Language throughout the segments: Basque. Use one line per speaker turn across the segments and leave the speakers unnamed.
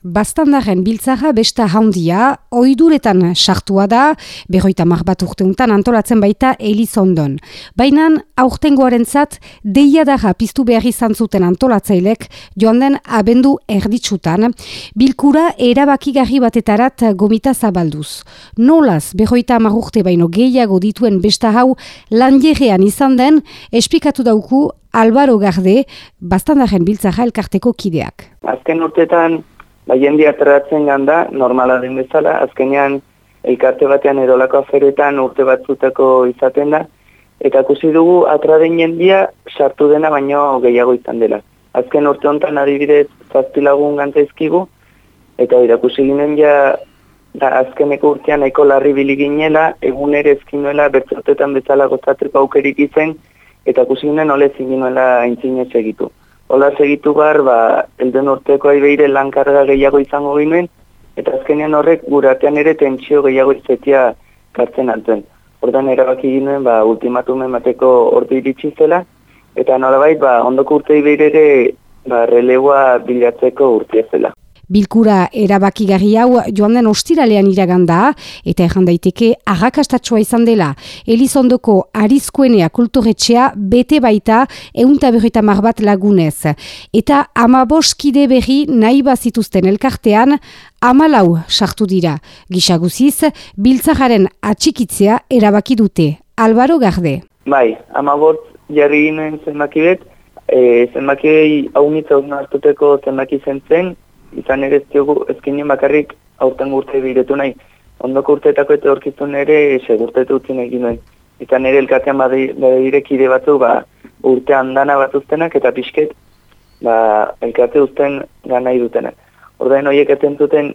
Bastandaren biltzaha besta handia, oiduretan sartua da, berroita bat urteuntan antolatzen baita Elizondon. Baina aurtengoaren zat, deia dara piztu behar izan zuten antolatzailek, joan den abendu erditsutan, bilkura erabakigarri batetarat gomita zabalduz. Nolaz, berroita urte baino gehiago dituen besta hau landierrean izan den, espikatu dauku Albaro Garde, Bastandaren biltzaha elkarteko kideak.
Azken urtetan, ba, jendi aterratzen ganda, normala den bezala, azkenean elkarte batean edolako aferetan urte batzutako izaten da, eta kusi dugu atraden jendia sartu dena baino gehiago izan dela. Azken urte honetan adibidez zazpilagun gantzezkigu, eta irakusi ginen ja da azkeneko urtean eko larri biliginela, egun ere ezkinuela bertzotetan bezala gozateko aukerik izen, eta kusi ginen ole zinuela intzinez egitu. Ola segitu gar, ba, elden urteko aibeire lankarga gehiago izango ginen, eta azkenean horrek guratean ere tentsio gehiago izetia kartzen altuen. Hortan erabaki ginen, ba, ultimatumen bateko ordu iritsi zela, eta nolabait, ba, ondoko urte aibeire ere, ba, releua bilatzeko urte zela.
Bilkura erabakigarri hau joan den ostiralean iraganda eta erran daiteke arrakastatsua izan dela. Elizondoko arizkoenea kulturetxea bete baita eunta berreta marbat lagunez. Eta amaboskide berri nahi bazituzten elkartean amalau sartu dira. Gisaguziz, biltzaharen atxikitzea erabaki dute. Albaro Garde.
Bai, amabot jarri ginen zenbakibet, e, zenbakei hau mitza hartuteko zenbaki zen zen, izan ere ezkiogu ezkinen bakarrik aurten urte biretu nahi. Ondoko urteetako eta orkizun ere segurtetu utzi nahi ginen. Izan ere elkatean badire kide batzu ba, urtean dana bat uztenak eta pixket ba, elkate uzten nahi dutenak. Ordain horiek eten zuten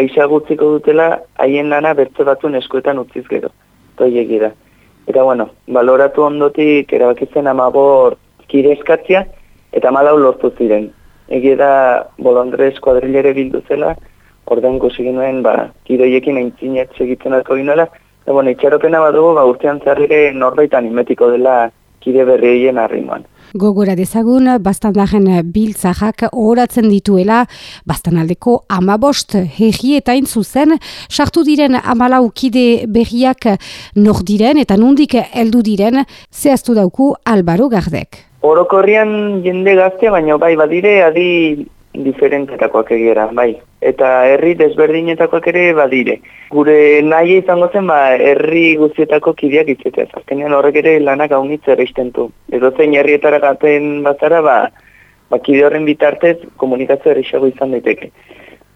aixa gutziko dutela haien dana bertze batzun eskuetan utziz gero. Toiek gira. Eta bueno, baloratu ondotik erabakitzen amabor kide eskatzia eta malau lortu ziren egia da bolondrez kuadrilere bildu zela, orden guzigin nuen, ba, kidoiekin aintzinet segitzen alko ginoela, eta bueno, itxaropena badugu, ba, urtean zarrire norbaitan imetiko dela kide berrien arrimoan.
Gogora dezagun, bastandaren biltzahak horatzen dituela, bastanaldeko amabost herri eta zuzen, sartu diren amalau kide berriak nor diren eta nundik heldu diren, zehaztu dauku Albaro Gardek.
Orokorrian jende gaztea, baina bai badire adi diferentetakoak egera, bai. Eta herri desberdinetakoak ere badire. Gure nahi izango zen, ba, herri guztietako kideak izatea. Azkenean horrek ere lanak hau nitzer du. Edo zein herrietara gaten bazara, ba, ba kide horren bitartez komunikazio errixago izan daiteke.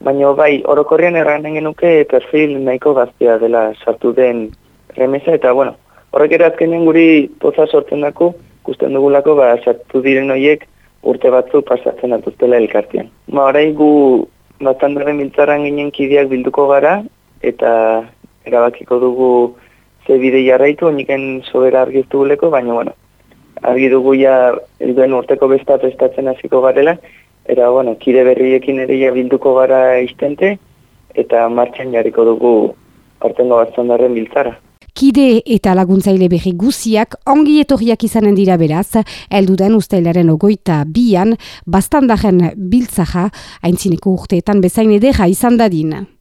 Baina bai, orokorrian erranen genuke perfil nahiko gaztea dela sartu den remesa, eta bueno, horrek ere azkenean guri poza sortzen dako, ikusten dugulako ba sartu diren hoiek urte batzu pasatzen atuztela elkartean. Ba orain gu batandaren miltzaran ginen kideak bilduko gara eta erabakiko dugu ze bide jarraitu oniken sobera argiztu guleko, baina bueno, argi dugu ja elduen urteko besta prestatzen hasiko garela, eta bueno, kide berriekin ere ja bilduko gara istente, eta martxan jarriko dugu ortengo batzandaren biltzara.
Kide eta laguntzaile berri guziak ongi etorriak izanen dira beraz, elduden ustailaren ogoita bian, bastandaren biltzaja, haintzineko urteetan bezain edera izan dadin.